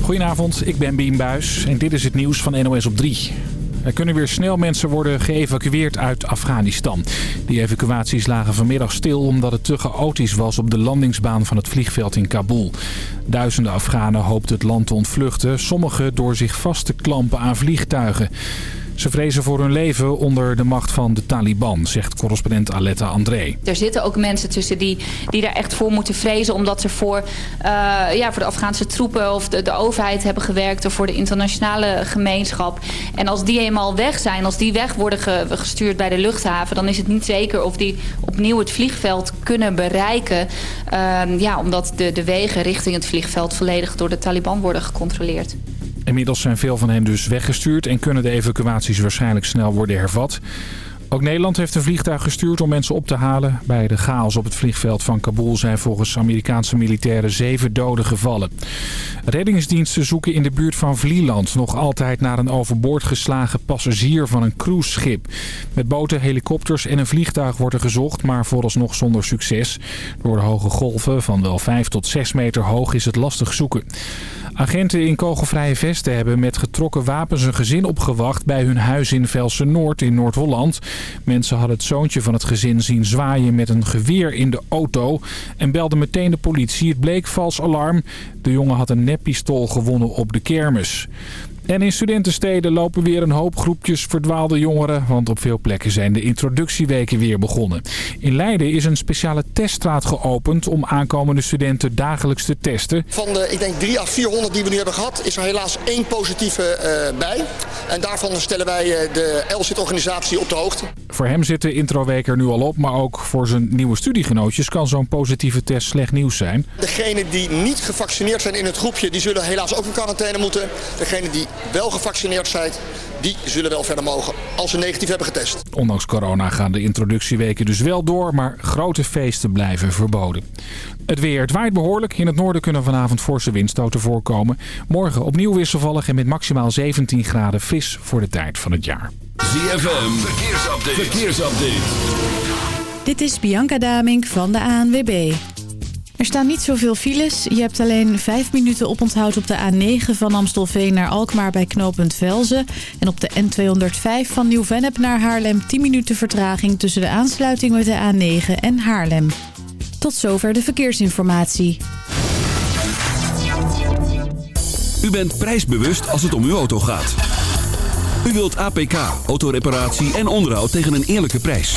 Goedenavond, ik ben Bien Buis en dit is het nieuws van NOS op 3. Er kunnen weer snel mensen worden geëvacueerd uit Afghanistan. Die evacuaties lagen vanmiddag stil omdat het te chaotisch was op de landingsbaan van het vliegveld in Kabul. Duizenden Afghanen hoopten het land te ontvluchten, sommigen door zich vast te klampen aan vliegtuigen. Ze vrezen voor hun leven onder de macht van de Taliban, zegt correspondent Aletta André. Er zitten ook mensen tussen die, die daar echt voor moeten vrezen... omdat ze voor, uh, ja, voor de Afghaanse troepen of de, de overheid hebben gewerkt... of voor de internationale gemeenschap. En als die eenmaal weg zijn, als die weg worden ge, gestuurd bij de luchthaven... dan is het niet zeker of die opnieuw het vliegveld kunnen bereiken. Uh, ja, omdat de, de wegen richting het vliegveld volledig door de Taliban worden gecontroleerd. Inmiddels zijn veel van hen dus weggestuurd en kunnen de evacuaties waarschijnlijk snel worden hervat. Ook Nederland heeft een vliegtuig gestuurd om mensen op te halen. Bij de chaos op het vliegveld van Kabul zijn volgens Amerikaanse militairen zeven doden gevallen. Reddingsdiensten zoeken in de buurt van Vlieland nog altijd naar een overboord geslagen passagier van een cruiseschip. Met boten, helikopters en een vliegtuig wordt er gezocht, maar vooralsnog zonder succes. Door de hoge golven van wel 5 tot 6 meter hoog is het lastig zoeken. Agenten in kogelvrije vesten hebben met getrokken wapens een gezin opgewacht bij hun huis in Velsen-Noord in Noord-Holland. Mensen hadden het zoontje van het gezin zien zwaaien met een geweer in de auto en belden meteen de politie. Het bleek vals alarm. De jongen had een neppistool gewonnen op de kermis. En in studentensteden lopen weer een hoop groepjes verdwaalde jongeren... want op veel plekken zijn de introductieweken weer begonnen. In Leiden is een speciale teststraat geopend om aankomende studenten dagelijks te testen. Van de, ik denk 3 à 400 die we nu hebben gehad, is er helaas één positieve uh, bij. En daarvan stellen wij uh, de LZIT-organisatie op de hoogte. Voor hem zit de introweek er nu al op, maar ook voor zijn nieuwe studiegenootjes... kan zo'n positieve test slecht nieuws zijn. Degenen die niet gevaccineerd zijn in het groepje, die zullen helaas ook in quarantaine moeten. Degenen die wel gevaccineerd zijn, die zullen wel verder mogen als ze negatief hebben getest. Ondanks corona gaan de introductieweken dus wel door, maar grote feesten blijven verboden. Het weer, het waait behoorlijk. In het noorden kunnen vanavond forse windstoten voorkomen. Morgen opnieuw wisselvallig en met maximaal 17 graden fris voor de tijd van het jaar. ZFM, verkeersupdate. verkeersupdate. Dit is Bianca Damink van de ANWB. Er staan niet zoveel files. Je hebt alleen 5 minuten oponthoud op de A9 van Amstelveen naar Alkmaar bij knooppunt Velzen. En op de N205 van Nieuw-Vennep naar Haarlem 10 minuten vertraging tussen de aansluiting met de A9 en Haarlem. Tot zover de verkeersinformatie. U bent prijsbewust als het om uw auto gaat. U wilt APK, autoreparatie en onderhoud tegen een eerlijke prijs.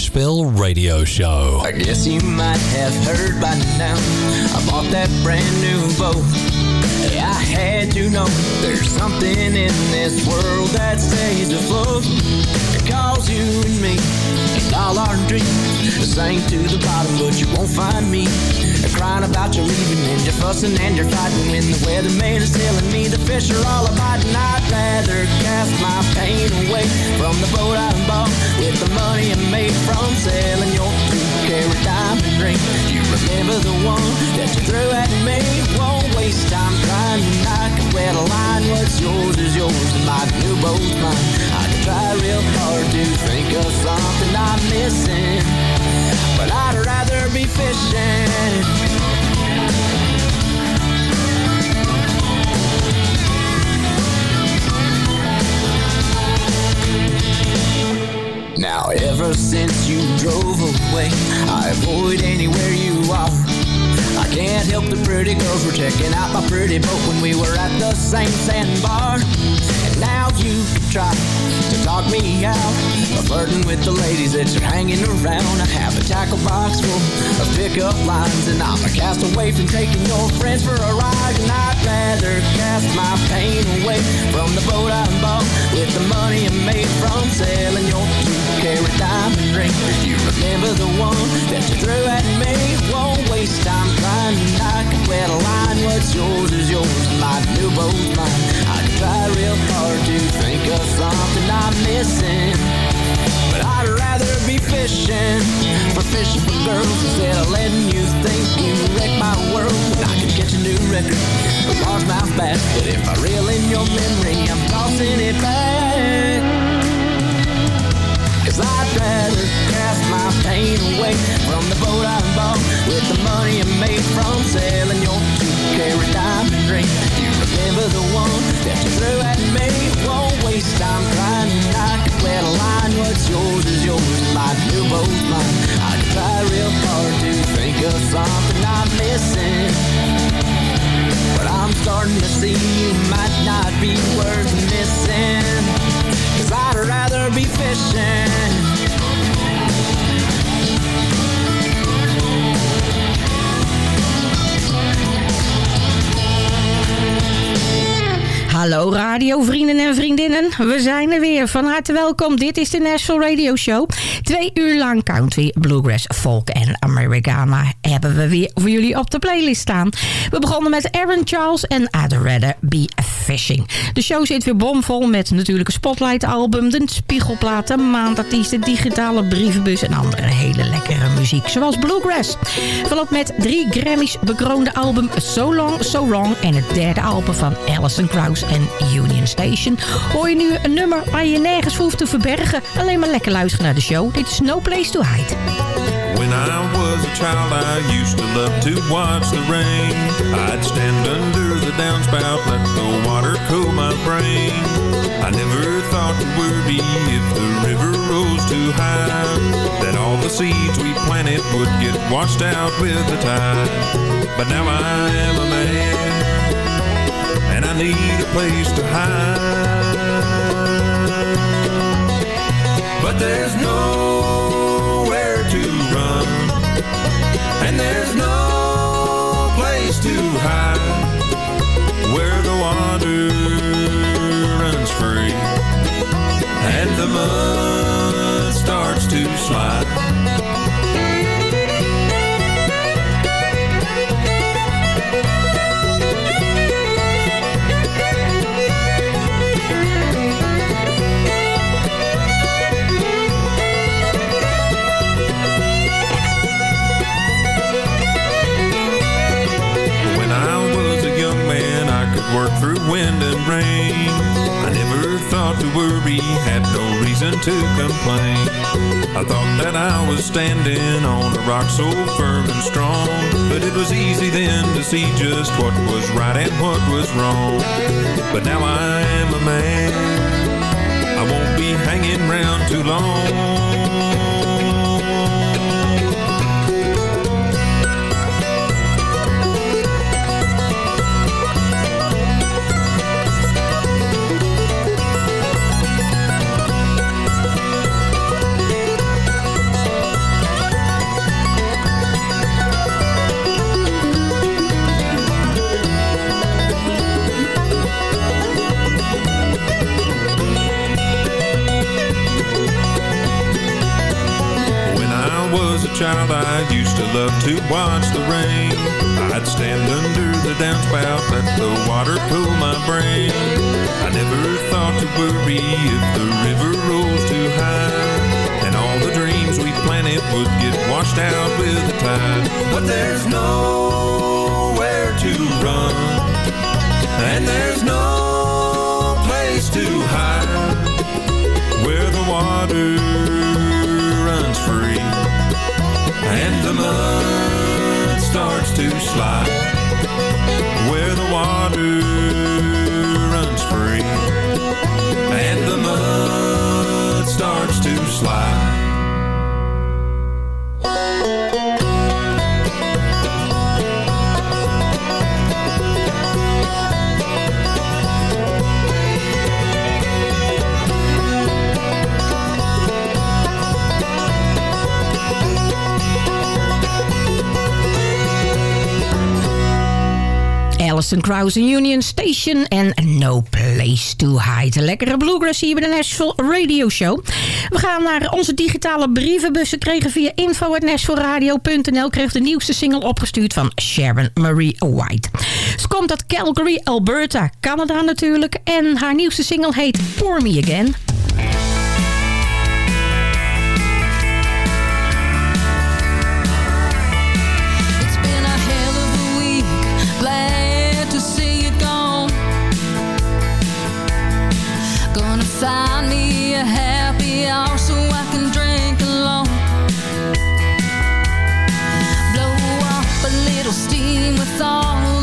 Nashville Radio Show. I guess you might have heard by now I bought that brand new boat I had to know There's something in this world that stays afloat. It calls you and me. And all our dreams. Sank to the bottom but you won't find me. Crying about you leaving and you're fussing and you're fighting. When the weatherman is telling me the fish are all And I'd rather cast my pain away From the boat I bought With the money I made from selling your okay with time to drink You remember the one that you threw at me? Won't waste time trying to knock where the line What's yours is yours and my new boat's mine. I try real hard to think of something I'm missing But I'd rather be fishing. Now ever since you drove away I avoid anywhere you are. Can't help the pretty girls were checking out my pretty boat when we were at the same sandbar. And now you try to talk me out of flirting with the ladies that you're hanging around. I have a tackle box full of pickup lines, and I'm a castaway from taking your friends for a ride. And I'd rather cast my pain away from the boat I bought with the money I made from selling your two-carat diamond ring. You remember the one that you threw at me? Won't waste time trying to knock it where the line. What's yours is yours, and my new boat's mine. I can try real hard to think of something I'm missing. But I'd rather be fishing for fishing for girls instead of letting you think you wrecked my world. I could get a new record, a largemouth bass. But if I reel in your memory, I'm tossing it back. I'd rather cast my pain away from the boat I bought with the money I made from selling your two-carat diamond ring. You remember the one that you threw at me? Won't waste time to knock it where the line. What's yours is yours, my new boat's mine. I try real hard to think of something I'm missing. But I'm starting to see you might not be worth missing. Cause I'd rather be fishing. Hallo radiovrienden en vriendinnen. We zijn er weer. Van harte welkom. Dit is de Nashville Radio Show. Twee uur lang country, bluegrass, folk en Americana hebben we weer voor jullie op de playlist staan. We begonnen met Aaron Charles en I'd Rather Be Fishing. De show zit weer bomvol met natuurlijk een spotlight album, de spiegelplaten, maandartiesten, digitale brievenbus en andere hele lekkere muziek. Zoals bluegrass. Volop met drie Grammys bekroonde album So Long, So Wrong en het derde album van Alison Krauss en Union Station. Hoor je nu een nummer waar je nergens hoeft te verbergen. Alleen maar lekker luisteren naar de show. Dit is No Place to Hide. When I was a child, I used to love to watch the rain. I'd stand under the downspout, let the water cool my brain. I never thought to worry if the river rose too high, that all the seeds we planted would get washed out with the tide. But now I am a man, and I need a place to hide. But there's nowhere to run, and there's no place to hide where the water runs free and the mud starts to slide. Wind and rain. I never thought to worry, had no reason to complain. I thought that I was standing on a rock so firm and strong. But it was easy then to see just what was right and what was wrong. But now I am a man, I won't be hanging round too long. Child, I used to love to watch the rain. I'd stand under the downspout, let the water cool my brain. I never thought to worry if the river rolls too high, and all the dreams we planted would get washed out with the tide. But there's nowhere to run, and there's no place to hide where the water and the mud starts to slide where the water runs free and the mud starts to slide Alston Krauss Union Station en No Place to Hide. Een lekkere bluegrass hier bij de Nashville Radio Show. We gaan naar onze digitale brievenbussen. Kregen via info.nashvilleradio.nl kreeg de nieuwste single opgestuurd van Sharon Marie White. Ze komt uit Calgary, Alberta, Canada natuurlijk. En haar nieuwste single heet Pour Me Again. All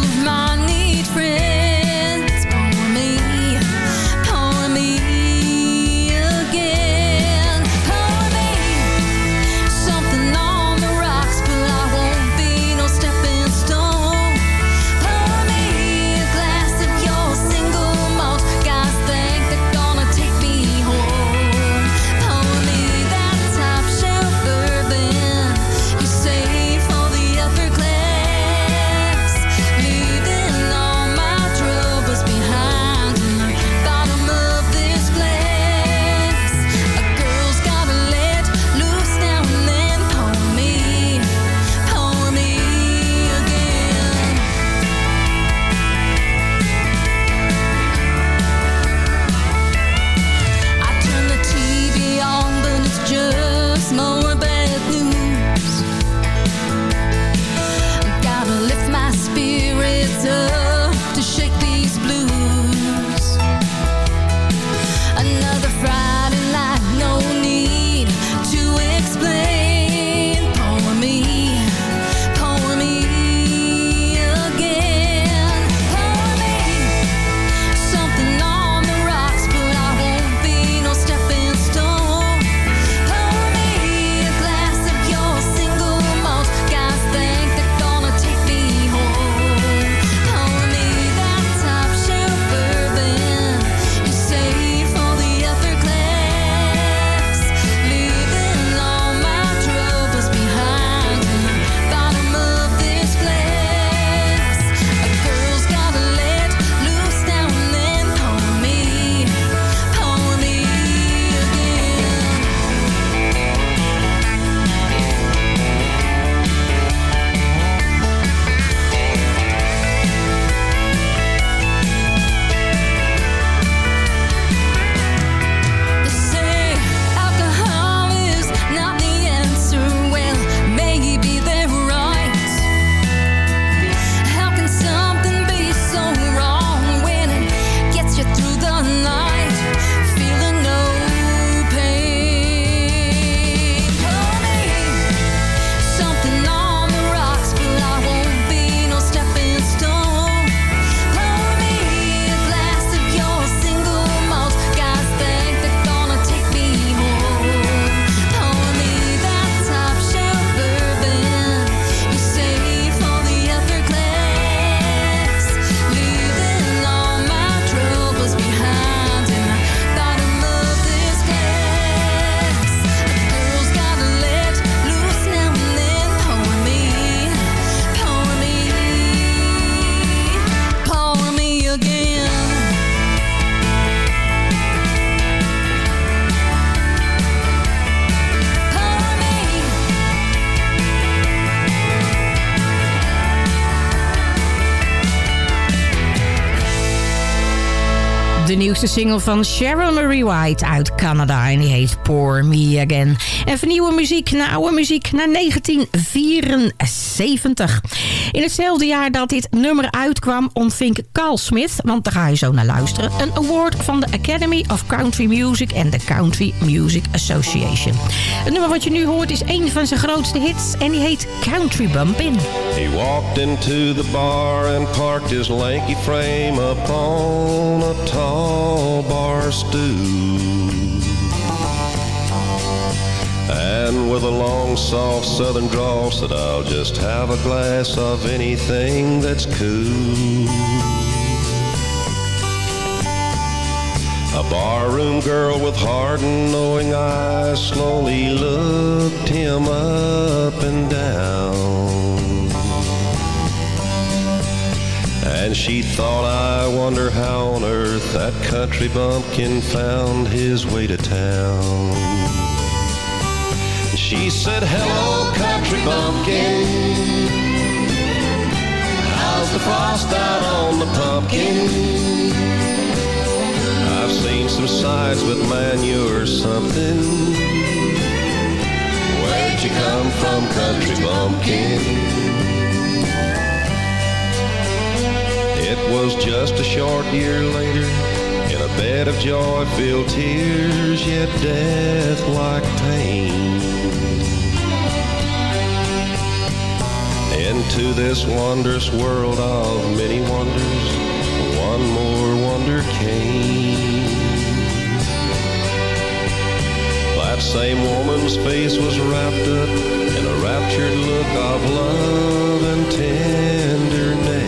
single van Sharon Marie White uit Canada. En die heet Pour Me Again. En van nieuwe muziek naar oude muziek naar 1974. In hetzelfde jaar dat dit nummer uitkwam ontving Carl Smith... want daar ga je zo naar luisteren... een award van de Academy of Country Music en de Country Music Association. Het nummer wat je nu hoort is een van zijn grootste hits... en die heet Country Bumpin'. He walked into the bar and parked his lanky frame upon a tall bar stool. And with a long, soft southern drawl said, I'll just have a glass of anything that's cool. A barroom girl with hard and knowing eyes slowly looked him up and down. And she thought, I wonder how on earth that country bumpkin found his way to town. She said, hello, country bumpkin. How's the frost out on the pumpkin? I've seen some sights, man, you're something. Where'd you come from, country bumpkin? It was just a short year later, in a bed of joy-filled tears, yet death-like pain. Into this wondrous world of many wonders, one more wonder came. That same woman's face was wrapped up in a raptured look of love and tenderness.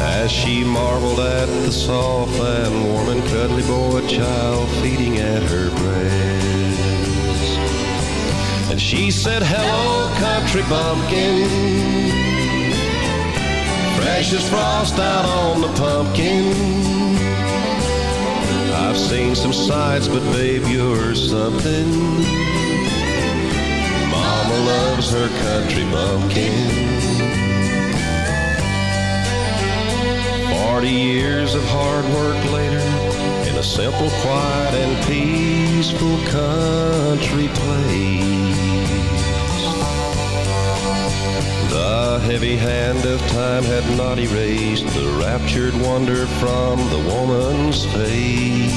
As she marveled at the soft and warm and cuddly boy child feeding at her said, hello, country bumpkin. Fresh as frost out on the pumpkin. I've seen some sights, but babe, you're something. Mama loves her country bumpkin. Forty years of hard work later, in a simple, quiet, and peaceful country place. The heavy hand of time had not erased the raptured wonder from the woman's face.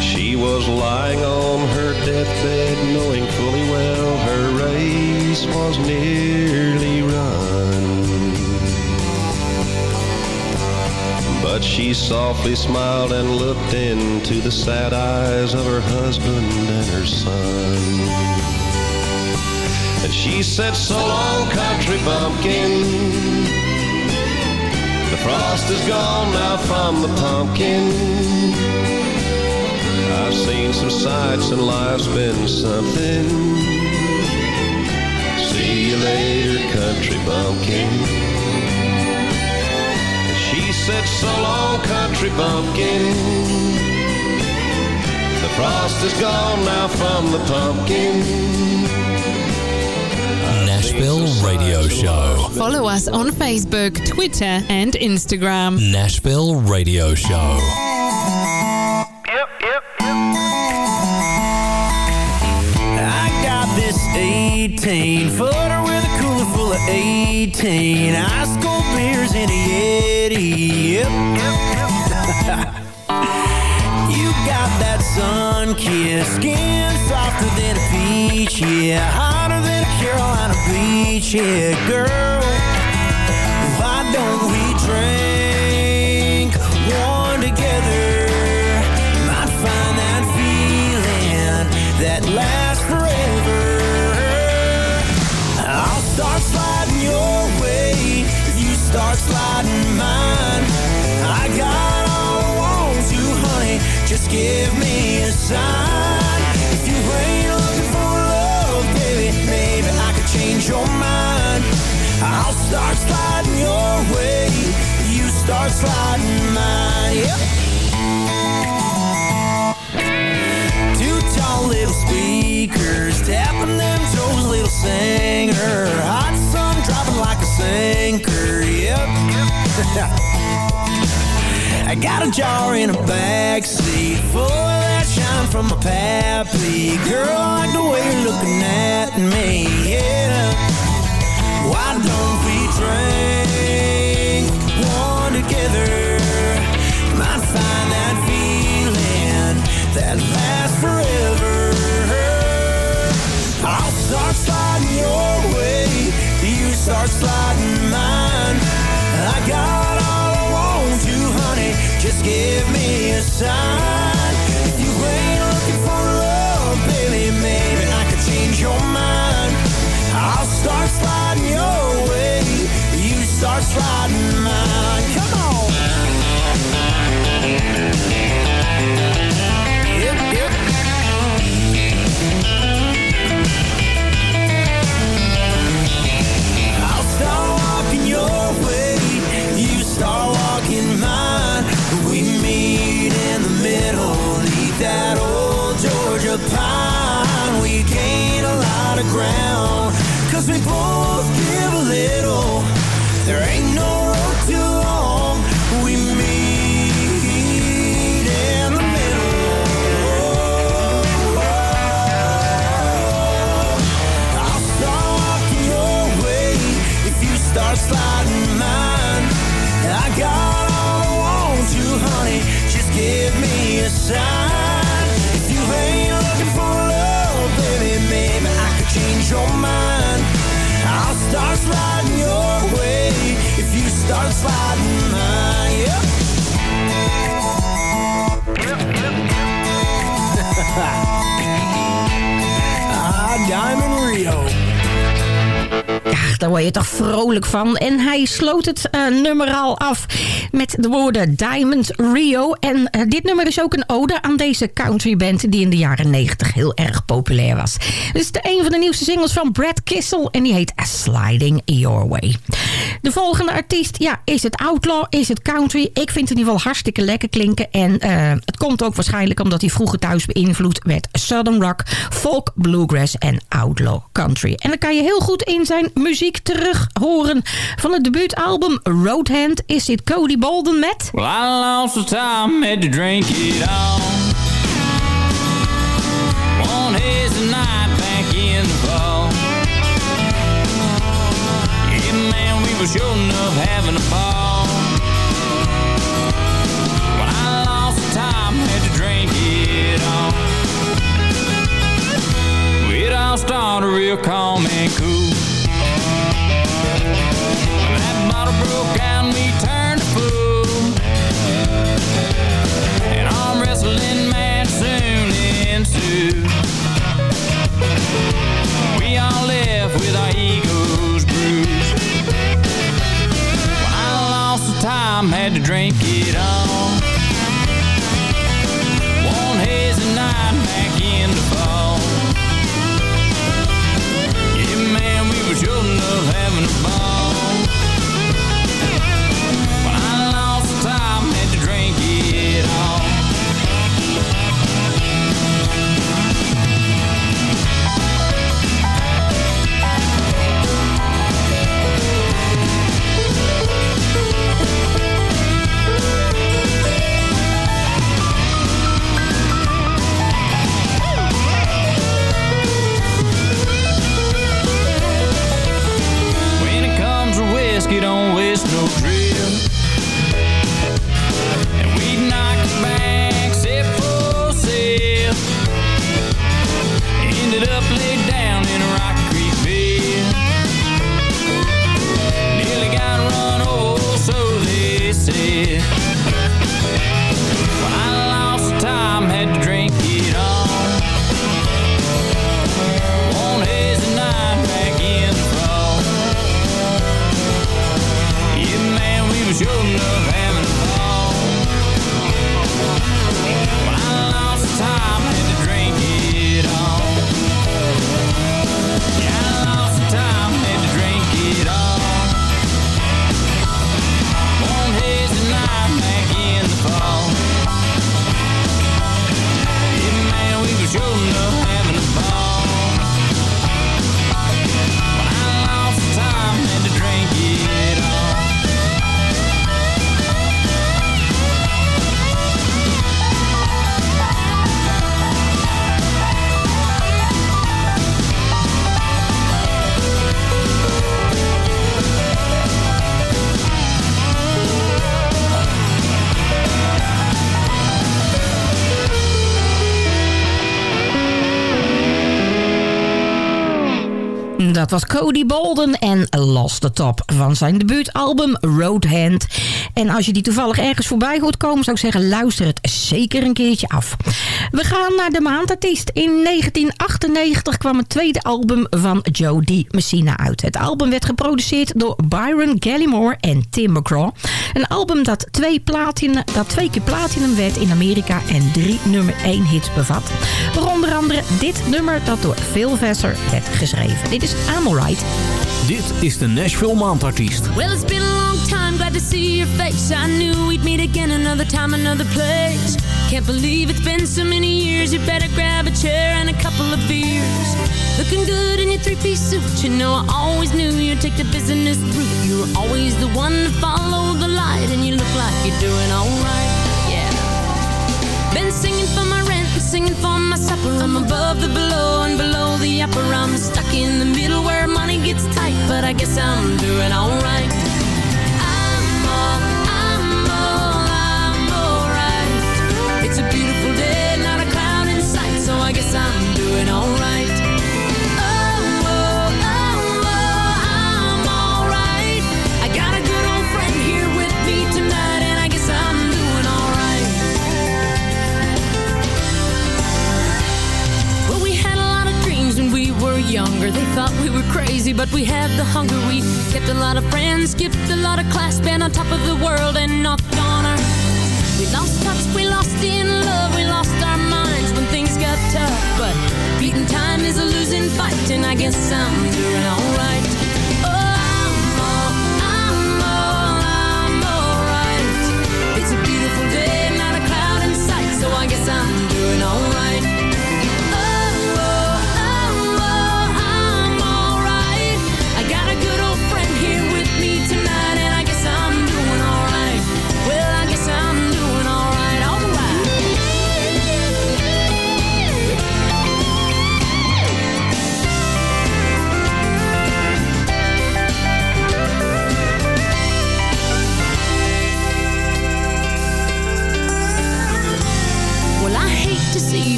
She was lying on her deathbed, knowing fully well her race was nearly run. But she softly smiled and looked into the sad eyes of her husband and her son. And she said, so long, country bumpkin. The frost is gone now from the pumpkin. I've seen some sights and life's been something. See you later, country bumpkin. She said, so long, country bumpkin. The frost is gone now from the pumpkin. Nashville Radio Show. Follow us on Facebook, Twitter, and Instagram. Nashville Radio Show. Yep, yep, yep. I got this 18 footer with a cooler full of 18 ice cold beers in a Yeti. Yep. yep, yep. you got that sun kissed skin softer than a peach, yeah, hotter than a Carolina beach, yeah, girl. Why don't we drink one together? Might find that feeling that lasts forever. I'll start sliding your way if you start sliding mine. I got all I want to, honey. Just give me a sign. Start sliding your way. You start sliding mine. Yep. Two tall little speakers tapping them toes, little singer. Hot sun dropping like a sinker. Yep. I got a jar in a backseat full of that shine from my pappy. Girl, I like the way you're looking at me. Yeah. Give me a sign. Sliding mine. Van. En hij sloot het eh, nummer al af met de woorden Diamond Rio. En eh, dit nummer is ook een ode aan deze countryband... die in de jaren 90 heel erg populair was. Dit is de, een van de nieuwste singles van Brad Kissel... en die heet Sliding Your Way. De volgende artiest, ja, is het outlaw, is het country? Ik vind het in ieder geval hartstikke lekker klinken. En eh, het komt ook waarschijnlijk omdat hij vroeger thuis beïnvloed werd. Southern rock, folk, bluegrass en outlaw country. En dan kan je heel goed in zijn muziek terug horen. Van het debuutalbum Roadhand is dit Cody Bolden met... Well, I lost the time, had to drink it all. One hazy night back in the fall. Yeah, man, we were sure enough having a ball. Was Cody Bolden en Lost the Top van zijn debuutalbum Roadhand. En als je die toevallig ergens voorbij hoort komen, zou ik zeggen, luister het zeker een keertje af. We gaan naar de maandartiest. In 1998 kwam het tweede album van Joe D. Messina uit. Het album werd geproduceerd door Byron Gallimore en Tim McGraw. Een album dat twee, dat twee keer platinum werd in Amerika en drie nummer 1 hits bevat. Waaronder andere dit nummer dat door Phil Vesser werd geschreven. Dit is I'm Alright. Dit is de Nashville Maandartiest. Well, it's been a long time, glad to see your face. I knew we'd meet again another time, another place. Can't believe it's been so many years. You better grab a chair and a couple of beers. Looking good in your three-piece suit. You know I always knew you'd take take the business route. You're always the one to follow the light, and you look like you're doing alright. Yeah. Singing for my supper. I'm above the below and below the upper. I'm stuck in the middle where money gets tight, but I guess I'm doing alright. Crazy, but we had the hunger. We kept a lot of friends, skipped a lot of class, been on top of the world and knocked on our. We lost touch, we lost in love, we lost our minds when things got tough. But beating time is a losing fight, and I guess I'm doing alright.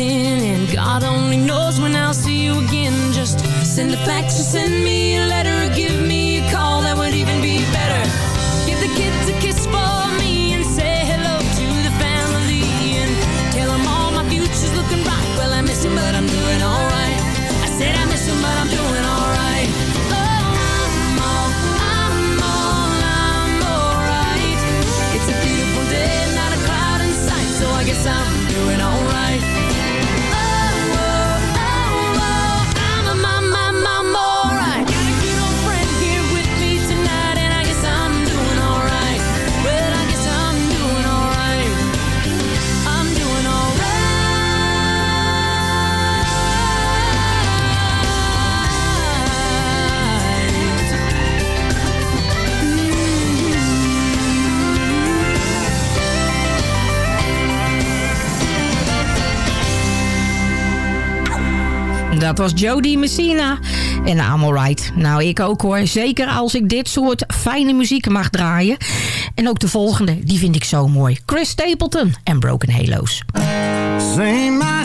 And God only knows when I'll see you again. Just send a fax or send me a letter, or give me a call, that would even be better. Give the kids a kiss for me and say hello to the family, and tell them all my future's looking bright. Well, I miss him, but I'm doing alright. I said I miss him, but I'm doing alright. So I guess I'm doing alright. Dat was Jody Messina en Alright. Nou, ik ook hoor. Zeker als ik dit soort fijne muziek mag draaien. En ook de volgende, die vind ik zo mooi. Chris Stapleton en Broken Halos. Sing my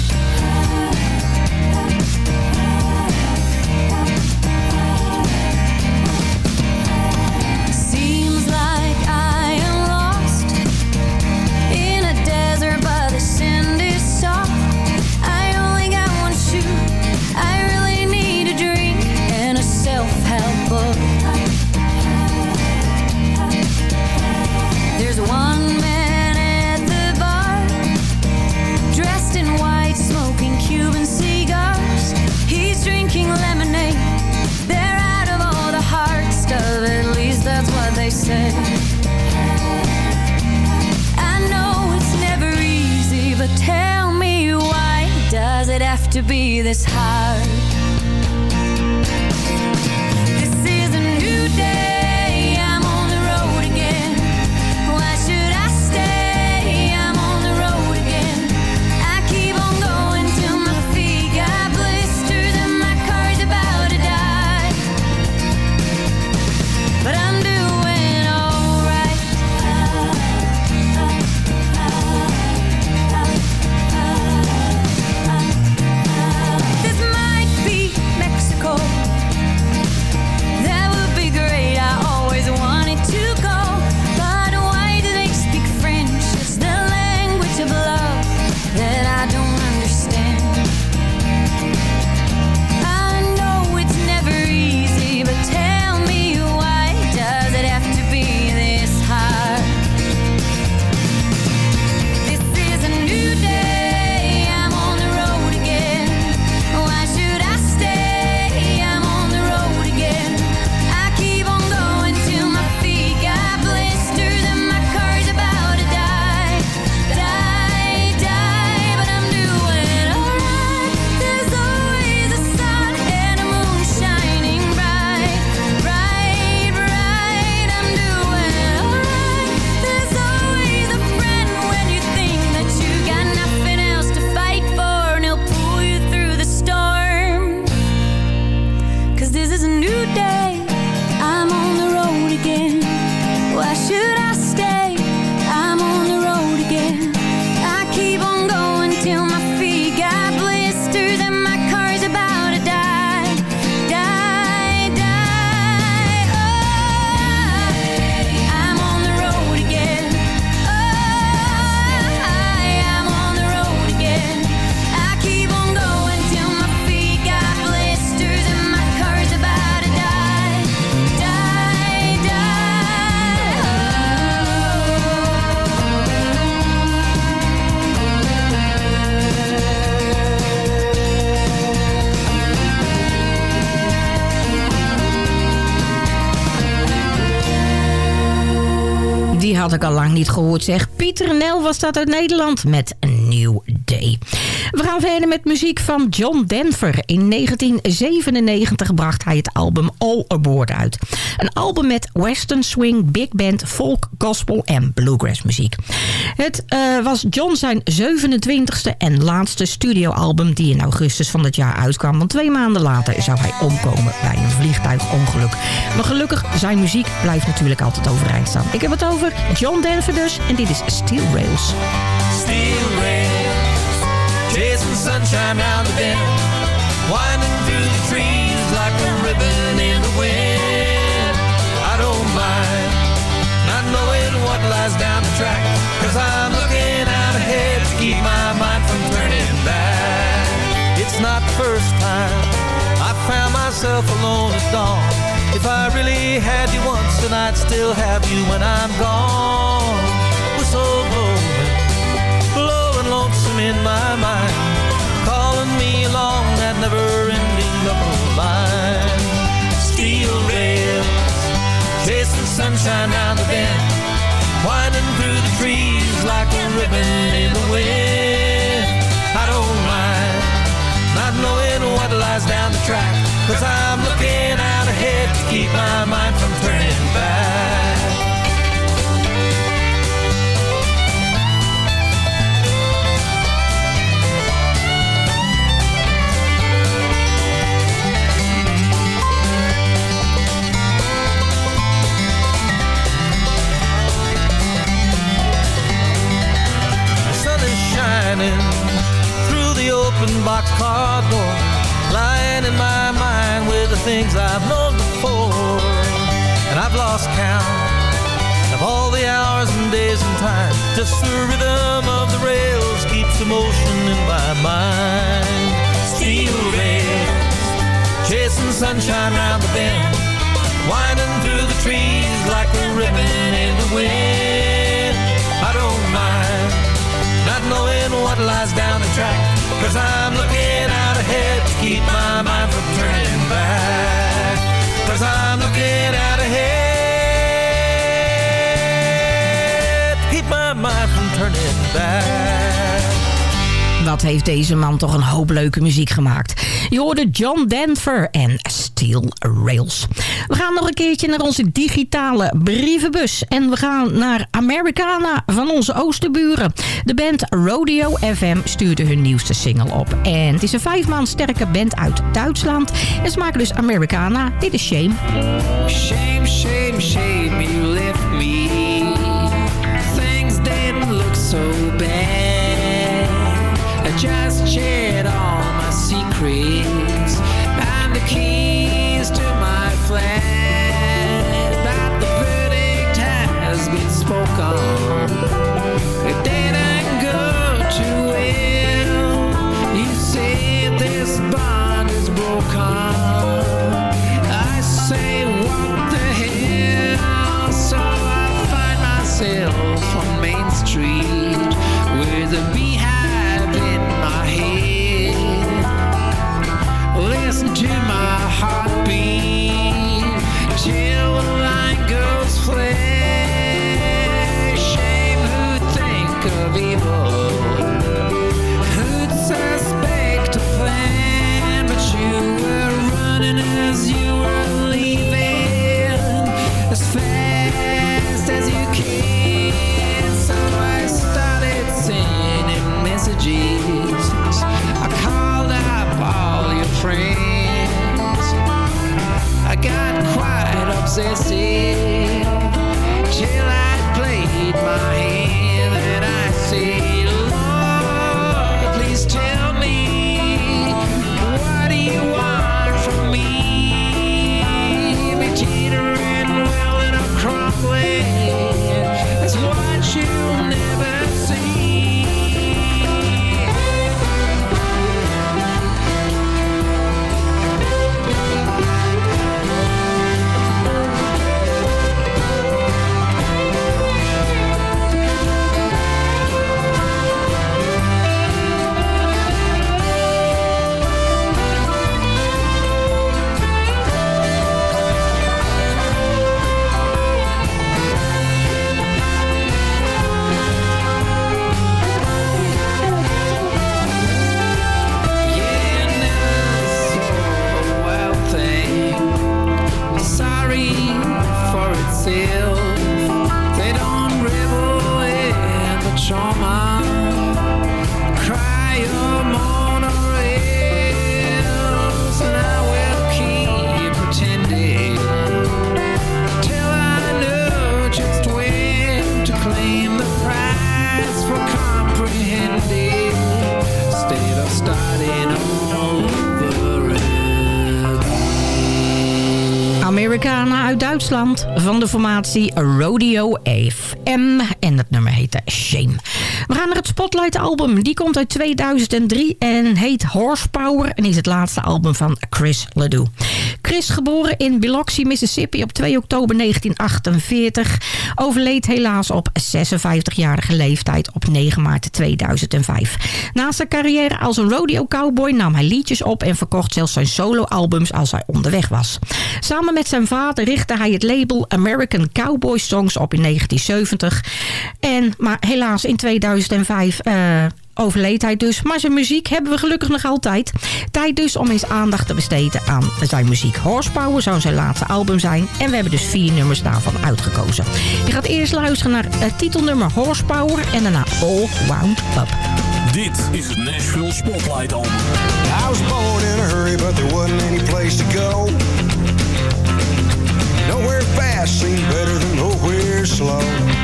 gehoord zeg. Pieter Nel was dat uit Nederland met we gaan verder met muziek van John Denver. In 1997 bracht hij het album All Aboard uit. Een album met western swing, big band, folk, gospel en bluegrass muziek. Het eh, was John zijn 27e en laatste studioalbum die in augustus van het jaar uitkwam. Want twee maanden later zou hij omkomen bij een vliegtuigongeluk. Maar gelukkig, zijn muziek blijft natuurlijk altijd overeind staan. Ik heb het over John Denver dus en dit is Steel Rails. Steel rails, chasing sunshine round the bend, winding through the trees like a ribbon in the wind. I don't mind not knowing what lies down the track, cause I'm looking out ahead to keep my mind from turning back. It's not the first time I found myself alone at dawn. If I really had you once, then I'd still have you when I'm gone. In my mind, calling me along that never-ending double line. Steel rails, chasing sunshine down the bend, winding through the trees like a ribbon in the wind. I don't mind not knowing what lies down the track, cause I'm looking out ahead to keep my mind from turning morning through the open boxcar door, lying in my mind with the things I've known before. And I've lost count of all the hours and days and time. Just the rhythm of the rails keeps the motion in my mind. Steel rails, chasing sunshine round the bend, winding through the trees like a ribbon in the wind. I don't mind not knowing what lies down the track, cause I'm looking out ahead to keep my mind from turning back. Cause I'm looking out ahead to keep my mind from turning back. Wat heeft deze man toch een hoop leuke muziek gemaakt. Je hoorde John Denver en Steel Rails. We gaan nog een keertje naar onze digitale brievenbus. En we gaan naar Americana van onze oosterburen. De band Rodeo FM stuurde hun nieuwste single op. En het is een vijf maand sterke band uit Duitsland. En ze maken dus Americana. Dit is Shame. Shame, shame, shame, my and the keys to my flat. But the verdict has been spoken. It didn't go too well. You said this bond is broken. I say, what the hell? So I find myself on Main Street with a beehive Listen to my heartbeat obsessive till I played my hand de formatie Rodeo FM. En het nummer heette Shame. We album. Die komt uit 2003 en heet Horsepower. En is het laatste album van Chris Ledoux. Chris, geboren in Biloxi, Mississippi op 2 oktober 1948. Overleed helaas op 56-jarige leeftijd op 9 maart 2005. Naast zijn carrière als een rodeo cowboy nam hij liedjes op... en verkocht zelfs zijn soloalbums als hij onderweg was. Samen met zijn vader richtte hij het label American Cowboy Songs op in 1970. En, maar helaas in 2005... eh, overleed hij dus. Maar zijn muziek hebben we gelukkig nog altijd. Tijd dus om eens aandacht te besteden aan zijn muziek. Horsepower zou zijn laatste album zijn. En we hebben dus vier nummers daarvan uitgekozen. Je gaat eerst luisteren naar het titelnummer Horsepower. En daarna All Wound Up. Dit is het Nashville Spotlight Album. I was born in a hurry, but there wasn't any place to go. Nowhere fast seemed better than nowhere slow.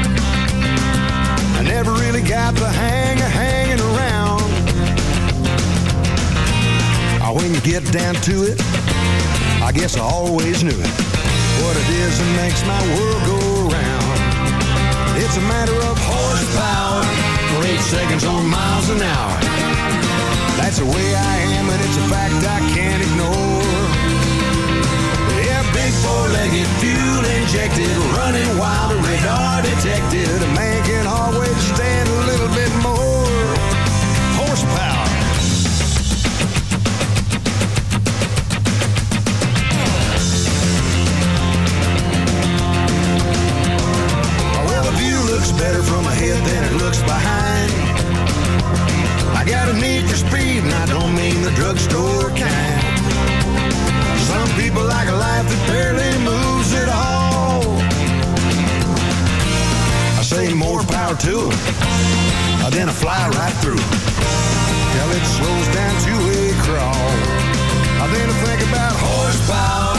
I never really got the hang of hanging around. Oh, when you get down to it, I guess I always knew it. What it is that makes my world go round. It's a matter of horsepower for eight seconds on miles an hour. That's the way I am, and it's a fact I can't ignore. Four-legged, fuel injected, running wild, radar detected. A man can always stand a little bit more horsepower. Well, the view looks better from ahead than it looks behind. I got a need for speed, and I don't mean the drugstore kind. Some people like a life that barely moves at all. I say more power to them, then I fly right through till it slows down to a crawl. I then I think about horsepower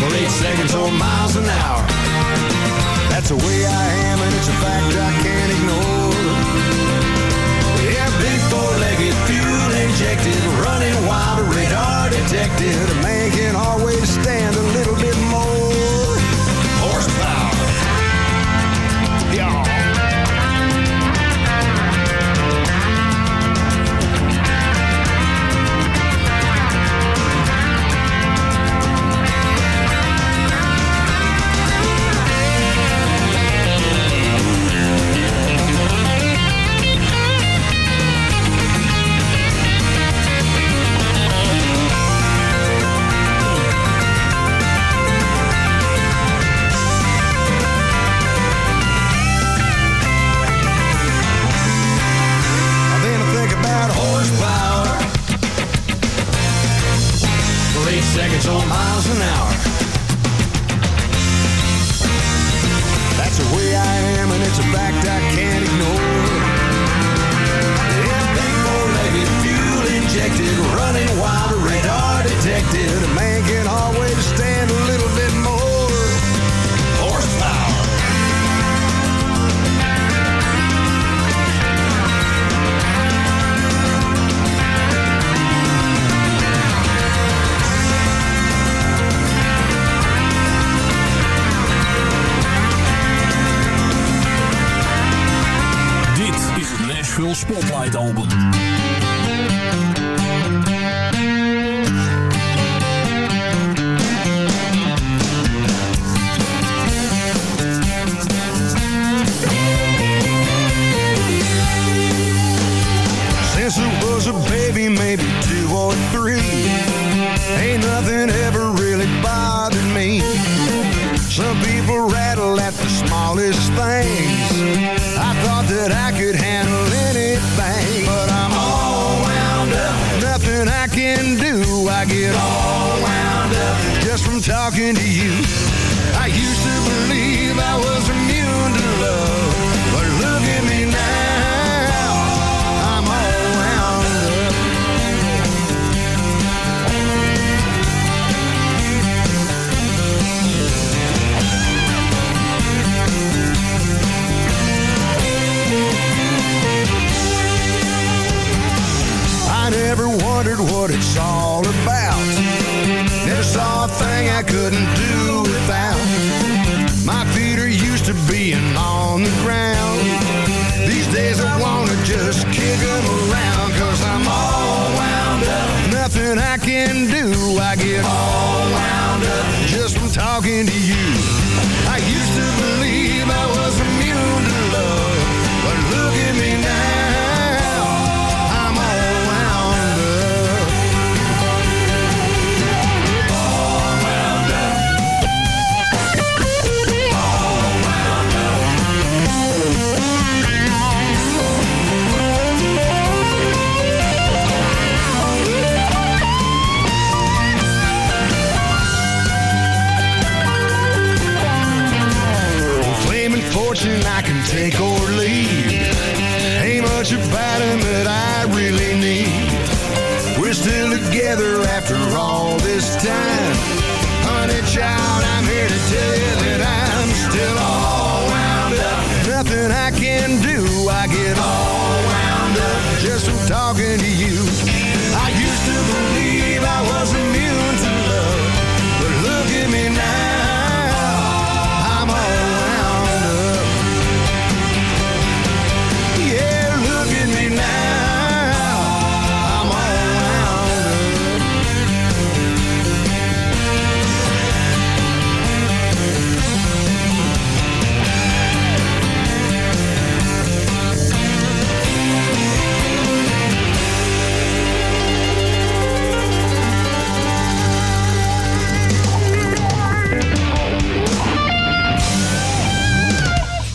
for eight seconds or miles an hour. That's the way I am, and it's a fact I can't ignore. Fuel injected, running wild, radar detected. A man can always stand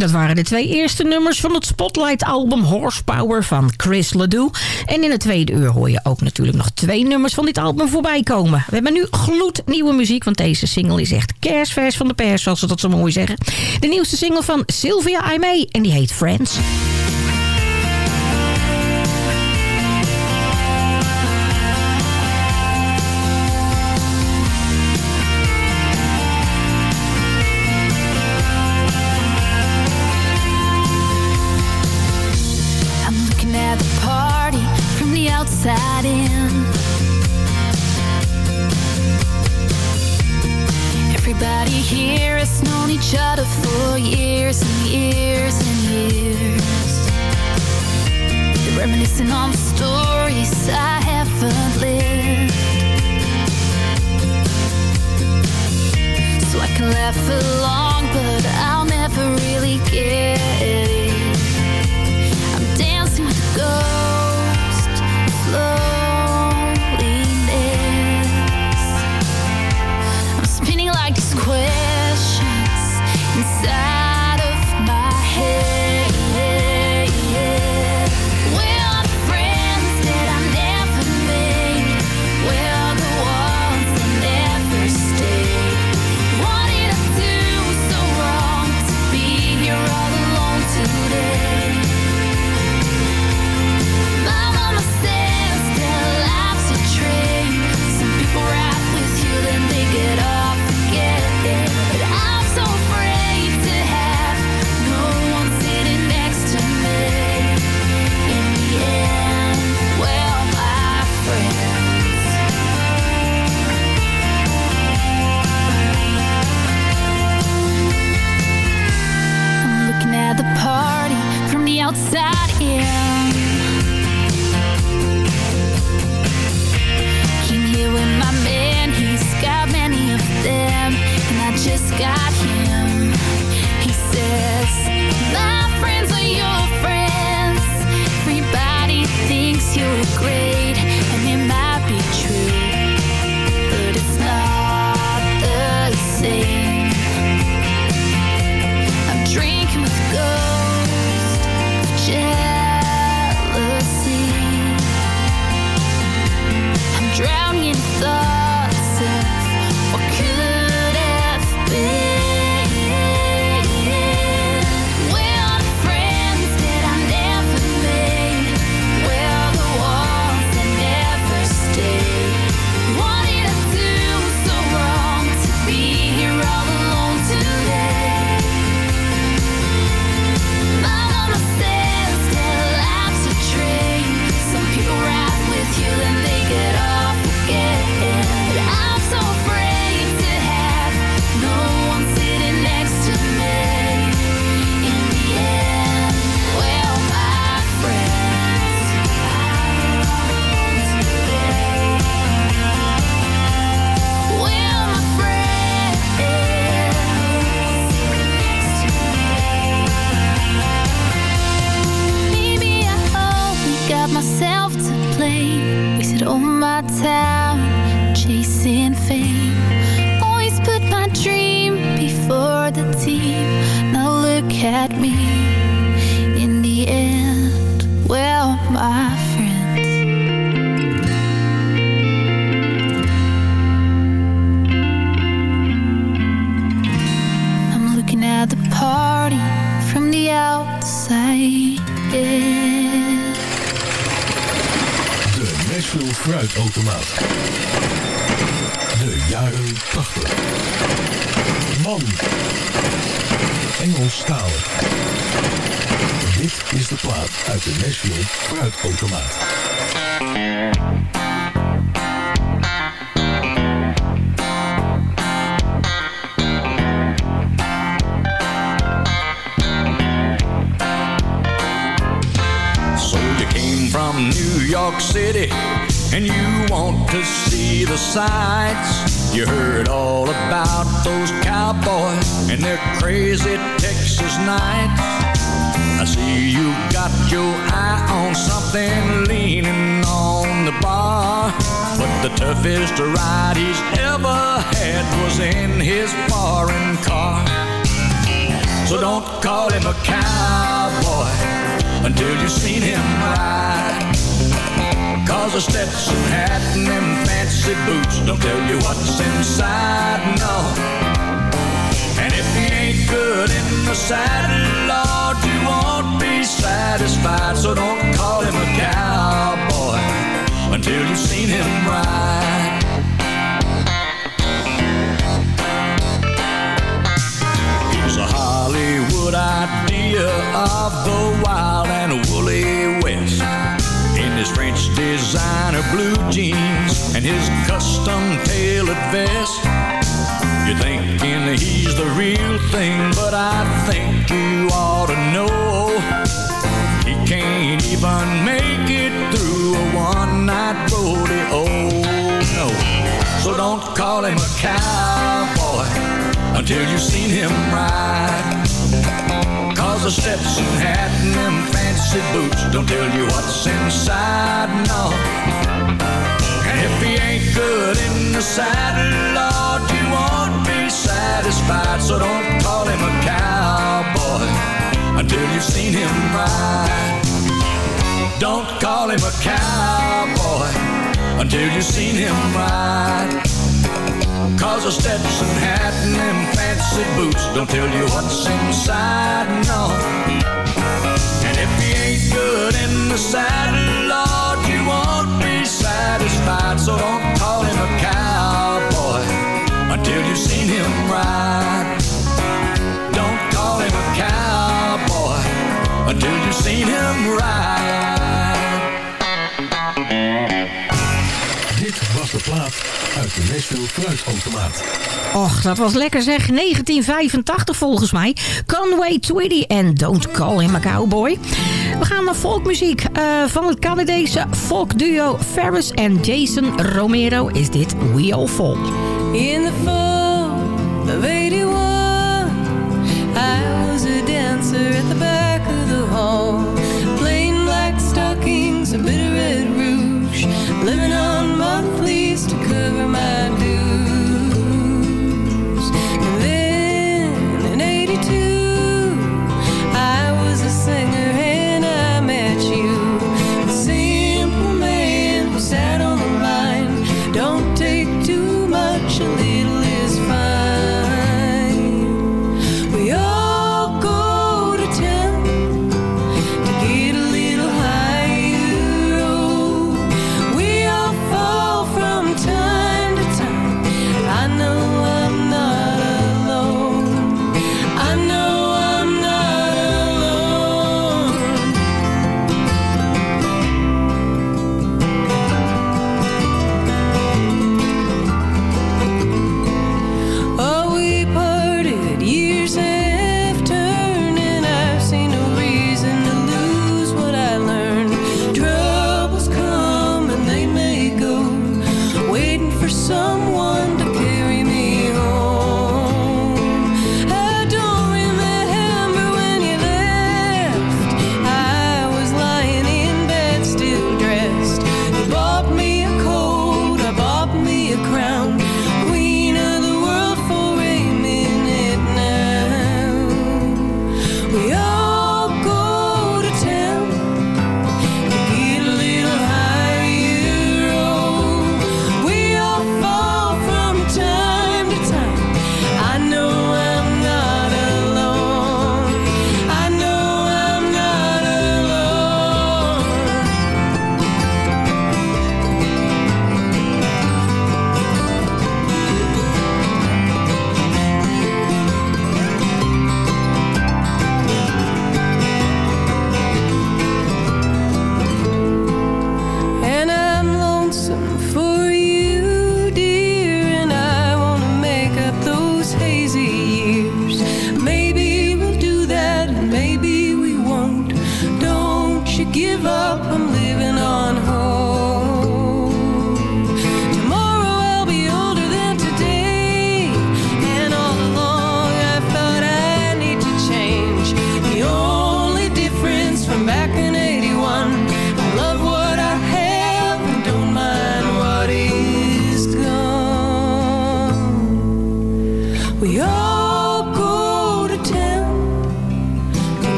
Dat waren de twee eerste nummers van het Spotlight-album Horsepower van Chris Ledoux. En in het tweede uur hoor je ook natuurlijk nog twee nummers van dit album voorbij komen. We hebben nu gloednieuwe muziek, want deze single is echt kerstvers van de pers, zoals ze dat zo mooi zeggen. De nieuwste single van Sylvia Aimee en die heet Friends. known each other for years and years and years. They're Reminiscing on stories I haven't lived. So I can laugh along but I'll never really get it I'm dancing with a ghost, flow until you've seen him ride. Cause a Stetson hat and them fancy boots don't tell you what's inside, no. And if he ain't good in the saddle, Lord, you won't be satisfied. So don't call him a cowboy until you've seen him ride. He's a Hollywood idea of the wild and woolly West. In his French designer blue jeans and his custom tailored vest. You're thinking he's the real thing, but I think you ought to know he can't even make it through a one-night rodeo. No, so don't call him a cowboy until you've seen him ride. Cause a Stetson hat and them fancy boots don't tell you what's inside, no. And if he ain't good in the saddle, Lord, you won't be satisfied. So don't call him a cowboy until you've seen him ride. Don't call him a cowboy until you've seen him ride. Cause a Stetson hat and them fancy boots don't tell you what's inside, no. And if he ain't good in the saddle, Lord, you won't be satisfied. So don't call him a cowboy until you've seen him ride. Don't call him a cowboy until you've seen him ride. Dit was de plaat uit de Nashville Fruitautomaat. Och, dat was lekker zeg. 1985 volgens mij. Conway Twitty en Don't Call Him a Cowboy. We gaan naar folkmuziek. Eh, van het Canadese folkduo Ferris en Jason Romero is dit We All Fall. In the fall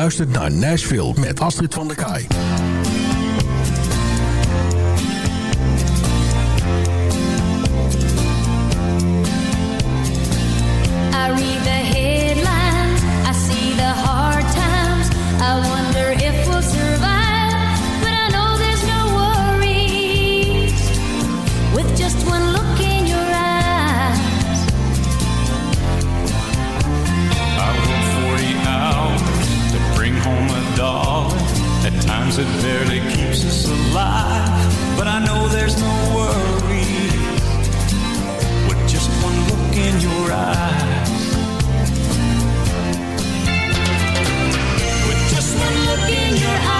luistert naar Nashville met Astrid van der Kaai. Barely keeps us alive, but I know there's no worry. With just one look in your eyes. with just one look in your eyes,